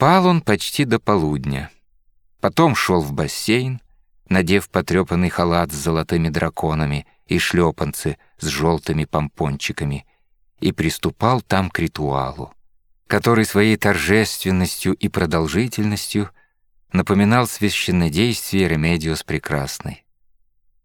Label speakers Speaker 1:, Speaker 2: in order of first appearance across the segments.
Speaker 1: Спал он почти до полудня. Потом шел в бассейн, надев потрепанный халат с золотыми драконами и шлепанцы с желтыми помпончиками, и приступал там к ритуалу, который своей торжественностью и продолжительностью напоминал священнодействие Ремедиос Прекрасной.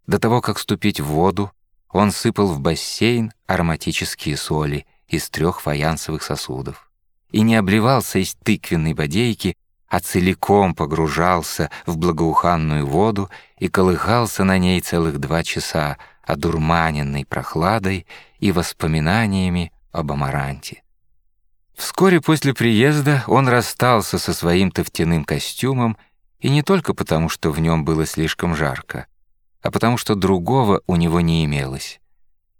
Speaker 1: До того, как ступить в воду, он сыпал в бассейн ароматические соли из трех фаянсовых сосудов и не обливался из тыквенной бодейки, а целиком погружался в благоуханную воду и колыхался на ней целых два часа, одурманенный прохладой и воспоминаниями об Амаранте. Вскоре после приезда он расстался со своим тофтяным костюмом, и не только потому, что в нем было слишком жарко, а потому что другого у него не имелось.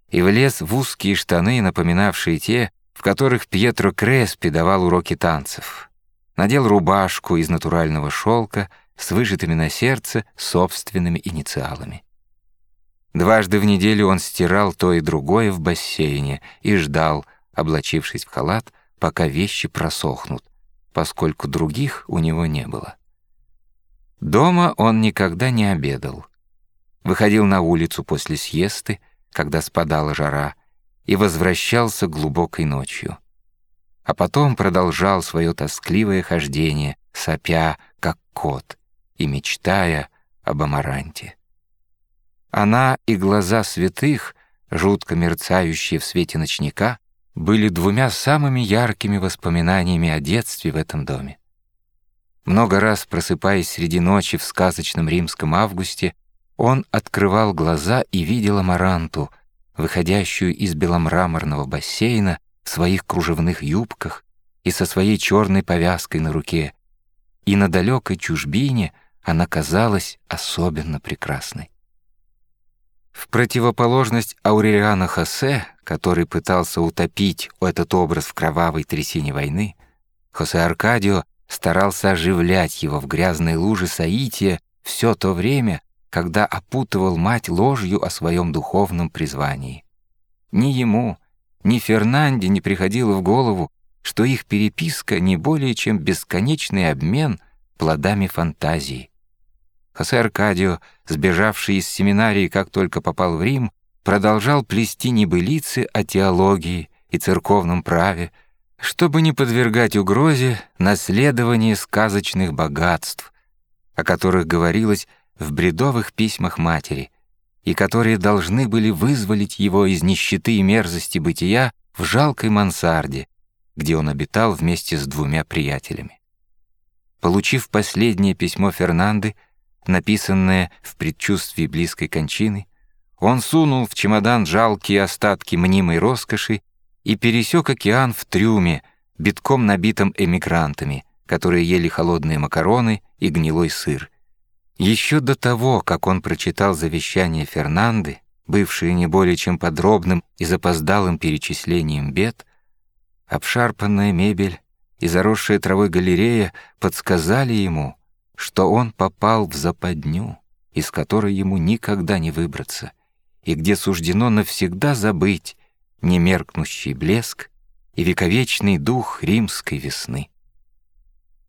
Speaker 1: И влез в узкие штаны, напоминавшие те, в которых Пьетро Креспи давал уроки танцев. Надел рубашку из натурального шелка с выжатыми на сердце собственными инициалами. Дважды в неделю он стирал то и другое в бассейне и ждал, облачившись в халат, пока вещи просохнут, поскольку других у него не было. Дома он никогда не обедал. Выходил на улицу после съесты, когда спадала жара, и возвращался глубокой ночью. А потом продолжал свое тоскливое хождение, сопя, как кот, и мечтая об Амаранте. Она и глаза святых, жутко мерцающие в свете ночника, были двумя самыми яркими воспоминаниями о детстве в этом доме. Много раз просыпаясь среди ночи в сказочном римском августе, он открывал глаза и видел Амаранту, выходящую из беломраморного бассейна в своих кружевных юбках и со своей черной повязкой на руке, и на далекой чужбине она казалась особенно прекрасной. В противоположность Аурелиана Хосе, который пытался утопить этот образ в кровавой трясине войны, Хосе Аркадио старался оживлять его в грязной луже Саития все то время, когда опутывал мать ложью о своем духовном призвании. Ни ему, ни Фернанде не приходило в голову, что их переписка не более чем бесконечный обмен плодами фантазии. Хосе Аркадио, сбежавший из семинарии, как только попал в Рим, продолжал плести небылицы о теологии и церковном праве, чтобы не подвергать угрозе наследование сказочных богатств, о которых говорилось в бредовых письмах матери, и которые должны были вызволить его из нищеты и мерзости бытия в жалкой мансарде, где он обитал вместе с двумя приятелями. Получив последнее письмо Фернанды, написанное в предчувствии близкой кончины, он сунул в чемодан жалкие остатки мнимой роскоши и пересек океан в трюме, битком набитым эмигрантами, которые ели холодные макароны и гнилой сыр. Еще до того, как он прочитал завещание Фернанды, бывшее не более чем подробным и запоздалым перечислением бед, обшарпанная мебель и заросшая травой галерея подсказали ему, что он попал в западню, из которой ему никогда не выбраться, и где суждено навсегда забыть немеркнущий блеск и вековечный дух римской весны.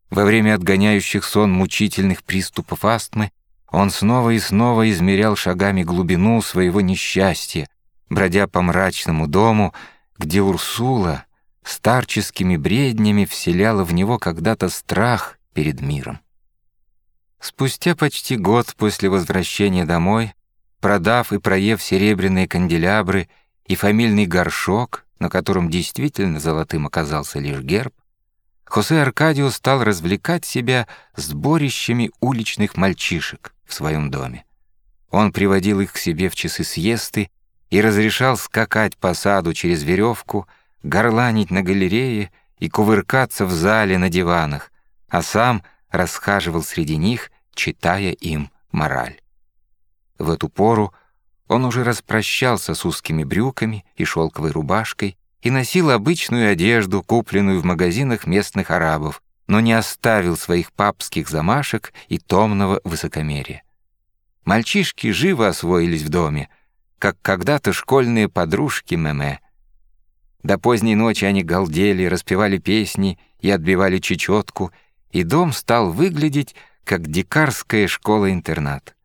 Speaker 1: Во время отгоняющих сон мучительных приступов астмы он снова и снова измерял шагами глубину своего несчастья, бродя по мрачному дому, где Урсула старческими бреднями вселяла в него когда-то страх перед миром. Спустя почти год после возвращения домой, продав и проев серебряные канделябры и фамильный горшок, на котором действительно золотым оказался лишь герб, Хосе Аркадио стал развлекать себя сборищами уличных мальчишек в своем доме. Он приводил их к себе в часы съесты и разрешал скакать по саду через веревку, горланить на галерее и кувыркаться в зале на диванах, а сам — расхаживал среди них, читая им мораль. В эту пору он уже распрощался с узкими брюками и шелковой рубашкой и носил обычную одежду, купленную в магазинах местных арабов, но не оставил своих папских замашек и томного высокомерия. Мальчишки живо освоились в доме, как когда-то школьные подружки Меме. До поздней ночи они галдели, распевали песни и отбивали чечетку — и дом стал выглядеть как дикарская школа-интернат.